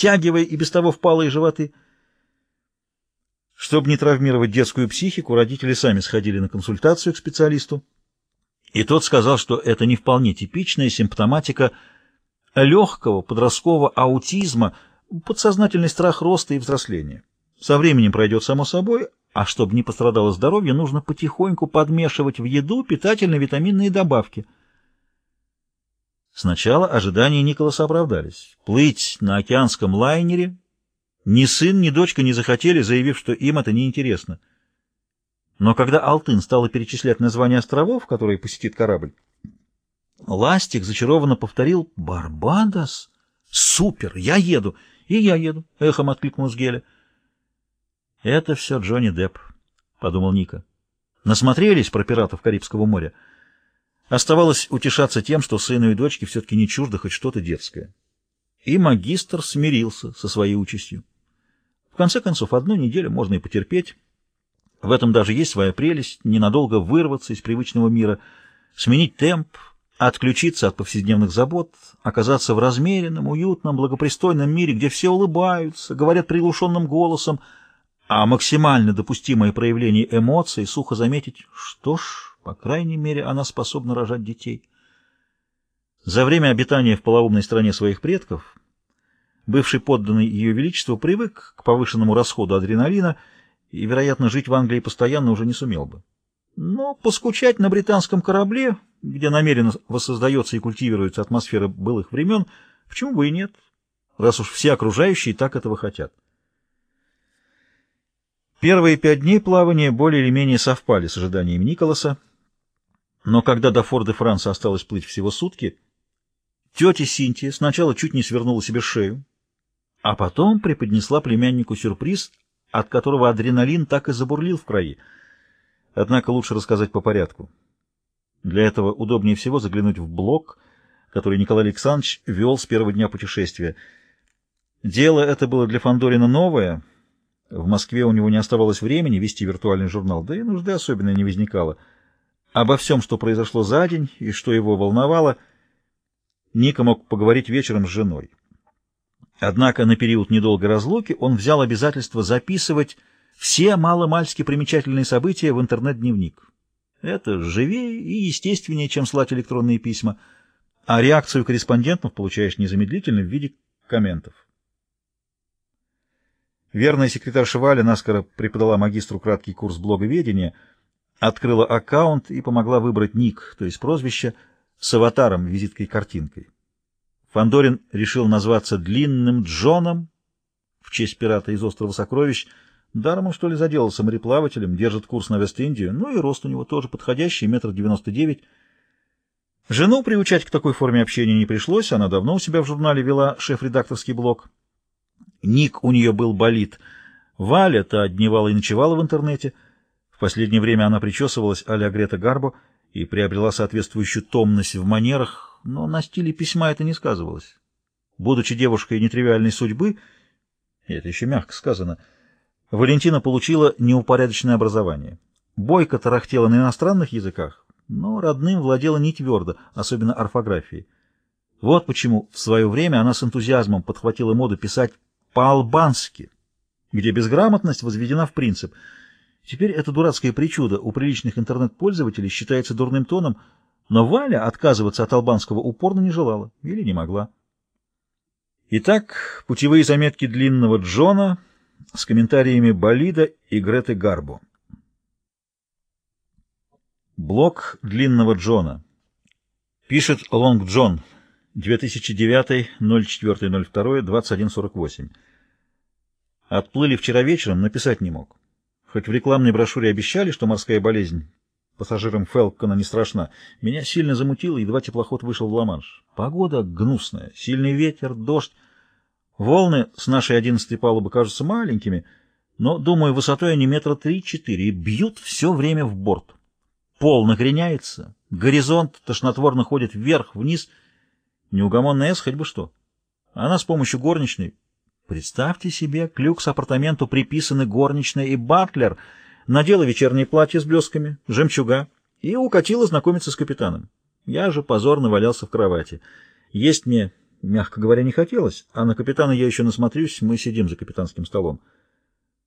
втягивая и без того впалые животы. Чтобы не травмировать детскую психику, родители сами сходили на консультацию к специалисту, и тот сказал, что это не вполне типичная симптоматика легкого подросткового аутизма, подсознательный страх роста и взросления. Со временем пройдет само собой, а чтобы не пострадало здоровье, нужно потихоньку подмешивать в еду питательно-витаминные добавки. Сначала ожидания Николаса оправдались. Плыть на океанском лайнере ни сын, ни дочка не захотели, заявив, что им это неинтересно. Но когда Алтын стала перечислять названия островов, которые посетит корабль, Ластик зачарованно повторил «Барбадос? Супер! Я еду! И я еду!» — эхом откликнулась Геля. «Это все Джонни Депп», — подумал Ника. Насмотрелись про пиратов Карибского моря. Оставалось утешаться тем, что сыну и дочке все-таки не чуждо хоть что-то детское. И магистр смирился со своей участью. В конце концов, одну неделю можно и потерпеть. В этом даже есть своя прелесть, ненадолго вырваться из привычного мира, сменить темп, отключиться от повседневных забот, оказаться в размеренном, уютном, благопристойном мире, где все улыбаются, говорят приглушенным голосом, а максимально допустимое проявление эмоций сухо заметить, что ж, по крайней мере, она способна рожать детей. За время обитания в полоумной стране своих предков бывший подданный Ее Величеству привык к повышенному расходу адреналина и, вероятно, жить в Англии постоянно уже не сумел бы. Но поскучать на британском корабле, где намеренно воссоздается и культивируется атмосфера былых времен, почему бы и нет, раз уж все окружающие так этого хотят. Первые пять дней плавания более или менее совпали с ожиданиями Николаса, но когда до Форда Франца осталось плыть всего сутки, тетя Синтия сначала чуть не свернула себе шею, а потом преподнесла племяннику сюрприз, от которого адреналин так и забурлил в крови. Однако лучше рассказать по порядку. Для этого удобнее всего заглянуть в блог, который Николай Александрович вел с первого дня путешествия. Дело это было для Фандорина новое. В Москве у него не оставалось времени вести виртуальный журнал, да и нужды особенно не возникало. Обо всем, что произошло за день и что его волновало, Ника мог поговорить вечером с женой. Однако на период недолгой разлуки он взял обязательство записывать все маломальски примечательные события в интернет-дневник. Это живее и естественнее, чем слать электронные письма, а реакцию корреспондентов получаешь незамедлительно в виде комментов. Верная секретарша Валя наскоро преподала магистру краткий курс блоговедения, открыла аккаунт и помогла выбрать ник, то есть прозвище, с аватаром, визиткой картинкой. Фандорин решил назваться Длинным Джоном в честь пирата из острова Сокровищ. Даром он, что ли, заделался мореплавателем, держит курс на Вест-Индию, ну и рост у него тоже подходящий, метр девяносто девять. Жену приучать к такой форме общения не пришлось, она давно у себя в журнале вела шеф-редакторский блог. Ник у нее был болит. Валя-то одневала и ночевала в интернете. Последнее время она причесывалась а-ля Грета Гарбо и приобрела соответствующую томность в манерах, но на стиле письма это не сказывалось. Будучи девушкой нетривиальной судьбы, это еще мягко сказано, Валентина получила неупорядоченное образование. Бойко тарахтела на иностранных языках, но родным владела не твердо, особенно орфографией. Вот почему в свое время она с энтузиазмом подхватила моду писать по-албански, где безграмотность возведена в принцип. Теперь это дурацкое причуда у приличных интернет-пользователей считается дурным тоном – но Валя отказываться от албанского упорно не желала или не могла. Итак, путевые заметки длинного Джона с комментариями Болида и Греты Гарбо. Блок длинного Джона. Пишет Лонг Джон, 2009-04-02-2148. Отплыли вчера вечером, написать не мог. Хоть в рекламной брошюре обещали, что морская болезнь Пассажирам Фелкона не страшна. Меня сильно замутило, едва теплоход вышел в Ла-Манш. Погода гнусная, сильный ветер, дождь. Волны с нашей одиннадцатой палубы кажутся маленькими, но, думаю, высотой они метра три-четыре и бьют все время в борт. Пол накреняется, горизонт тошнотворно ходит вверх-вниз. Неугомонная Эс хоть бы что. Она с помощью горничной... Представьте себе, к люкс-апартаменту приписаны горничная и батлер — надела вечернее платье с блесками, жемчуга и укатила знакомиться с капитаном. Я же позорно валялся в кровати. Есть мне мягко говоря, не хотелось, а на капитана я еще насмотрюсь, мы сидим за капитанским столом.